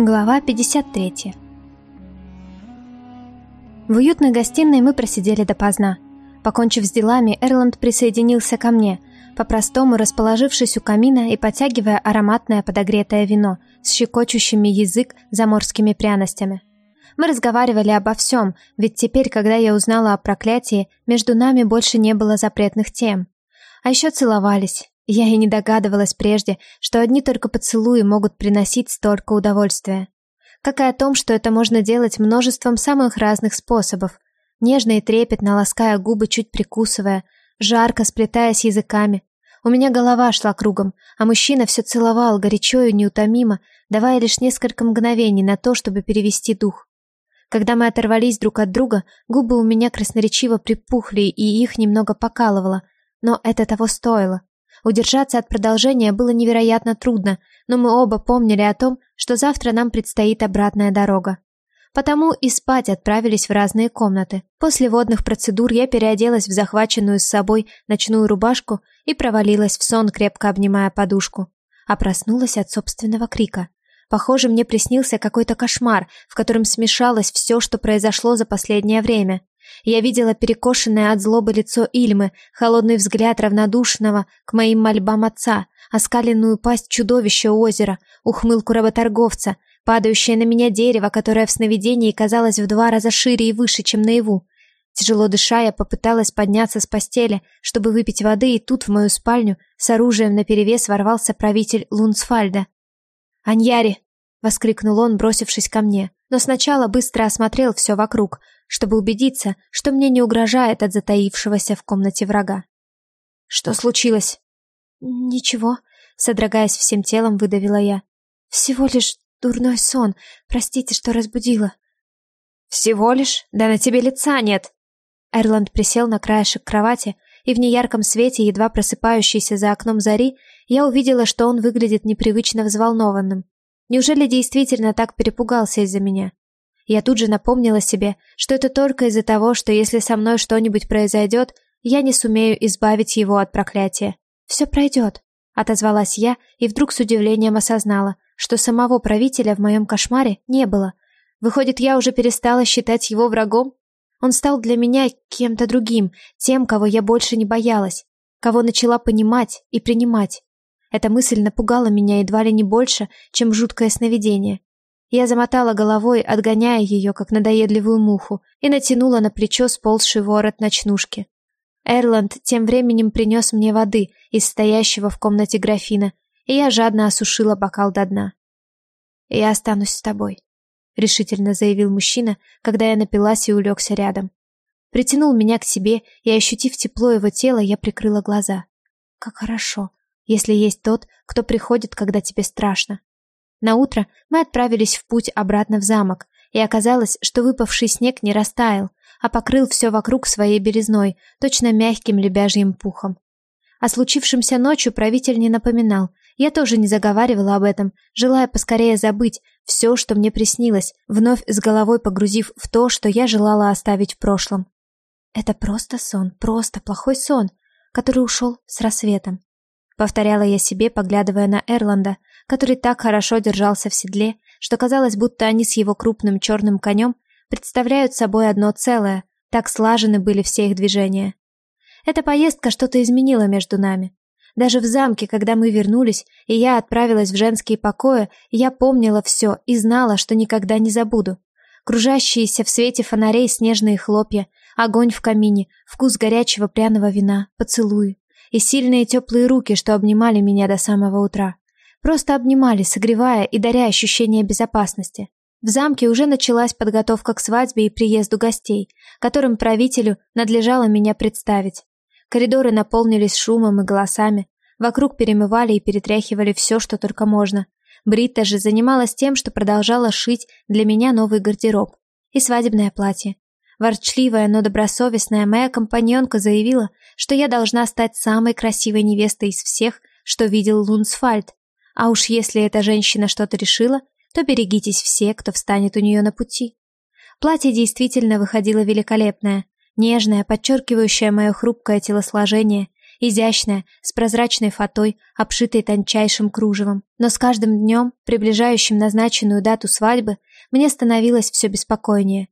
Глава 53 В уютной гостиной мы просидели допоздна. Покончив с делами, Эрланд присоединился ко мне, по-простому расположившись у камина и потягивая ароматное подогретое вино с щекочущими язык заморскими пряностями. Мы разговаривали обо всем, ведь теперь, когда я узнала о проклятии, между нами больше не было запретных тем. А еще целовались, я и не догадывалась прежде, что одни только поцелуи могут приносить столько удовольствия. Как и о том, что это можно делать множеством самых разных способов. Нежно и трепетно лаская губы, чуть прикусывая, жарко сплетаясь языками. У меня голова шла кругом, а мужчина все целовал горячо и неутомимо, давая лишь несколько мгновений на то, чтобы перевести дух. Когда мы оторвались друг от друга, губы у меня красноречиво припухли и их немного покалывало, но это того стоило. Удержаться от продолжения было невероятно трудно, но мы оба помнили о том, что завтра нам предстоит обратная дорога. Потому и спать отправились в разные комнаты. После водных процедур я переоделась в захваченную с собой ночную рубашку и провалилась в сон, крепко обнимая подушку. А проснулась от собственного крика. Похоже, мне приснился какой-то кошмар, в котором смешалось все, что произошло за последнее время. Я видела перекошенное от злобы лицо Ильмы, холодный взгляд равнодушного к моим мольбам отца, оскаленную пасть чудовища озера, ухмылку работорговца, падающее на меня дерево, которое в сновидении казалось в два раза шире и выше, чем наяву. Тяжело дыша, я попыталась подняться с постели, чтобы выпить воды, и тут в мою спальню с оружием наперевес ворвался правитель Лунсфальда. «Аньяри!» — воскликнул он, бросившись ко мне, но сначала быстро осмотрел все вокруг — чтобы убедиться, что мне не угрожает от затаившегося в комнате врага. «Что случилось?» «Ничего», — содрогаясь всем телом, выдавила я. «Всего лишь дурной сон. Простите, что разбудила». «Всего лишь? Да на тебе лица нет!» Эрланд присел на краешек кровати, и в неярком свете, едва просыпающейся за окном зари, я увидела, что он выглядит непривычно взволнованным. Неужели действительно так перепугался из-за меня? Я тут же напомнила себе, что это только из-за того, что если со мной что-нибудь произойдет, я не сумею избавить его от проклятия. «Все пройдет», — отозвалась я и вдруг с удивлением осознала, что самого правителя в моем кошмаре не было. Выходит, я уже перестала считать его врагом? Он стал для меня кем-то другим, тем, кого я больше не боялась, кого начала понимать и принимать. Эта мысль напугала меня едва ли не больше, чем жуткое сновидение. Я замотала головой, отгоняя ее, как надоедливую муху, и натянула на плечо сползший ворот ночнушки. Эрланд тем временем принес мне воды из стоящего в комнате графина, и я жадно осушила бокал до дна. «Я останусь с тобой», — решительно заявил мужчина, когда я напилась и улегся рядом. Притянул меня к себе, и, ощутив тепло его тела, я прикрыла глаза. «Как хорошо, если есть тот, кто приходит, когда тебе страшно. На утро мы отправились в путь обратно в замок, и оказалось, что выпавший снег не растаял, а покрыл все вокруг своей белизной, точно мягким лебяжьим пухом. О случившемся ночью правитель не напоминал. Я тоже не заговаривала об этом, желая поскорее забыть все, что мне приснилось, вновь с головой погрузив в то, что я желала оставить в прошлом. Это просто сон, просто плохой сон, который ушел с рассветом. Повторяла я себе, поглядывая на Эрланда, который так хорошо держался в седле, что казалось, будто они с его крупным черным конем представляют собой одно целое, так слажены были все их движения. Эта поездка что-то изменила между нами. Даже в замке, когда мы вернулись, и я отправилась в женские покои, я помнила все и знала, что никогда не забуду. Кружащиеся в свете фонарей снежные хлопья, огонь в камине, вкус горячего пряного вина, поцелуи и сильные теплые руки, что обнимали меня до самого утра. Просто обнимали, согревая и даря ощущение безопасности. В замке уже началась подготовка к свадьбе и приезду гостей, которым правителю надлежало меня представить. Коридоры наполнились шумом и голосами. Вокруг перемывали и перетряхивали все, что только можно. Бритта же занималась тем, что продолжала шить для меня новый гардероб и свадебное платье. Ворчливая, но добросовестная моя компаньонка заявила, что я должна стать самой красивой невестой из всех, что видел Лунсфальд. А уж если эта женщина что-то решила, то берегитесь все, кто встанет у нее на пути. Платье действительно выходило великолепное, нежное, подчеркивающее мое хрупкое телосложение, изящная, с прозрачной фатой, обшитой тончайшим кружевом. Но с каждым днем, приближающим назначенную дату свадьбы, мне становилось все беспокойнее.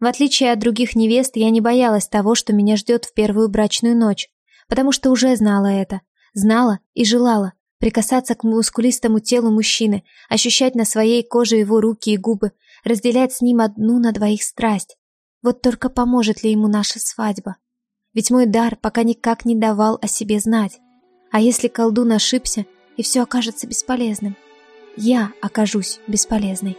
В отличие от других невест, я не боялась того, что меня ждет в первую брачную ночь, потому что уже знала это. Знала и желала прикасаться к мускулистому телу мужчины, ощущать на своей коже его руки и губы, разделять с ним одну на двоих страсть. Вот только поможет ли ему наша свадьба? Ведь мой дар пока никак не давал о себе знать. А если колдун ошибся, и все окажется бесполезным? Я окажусь бесполезной.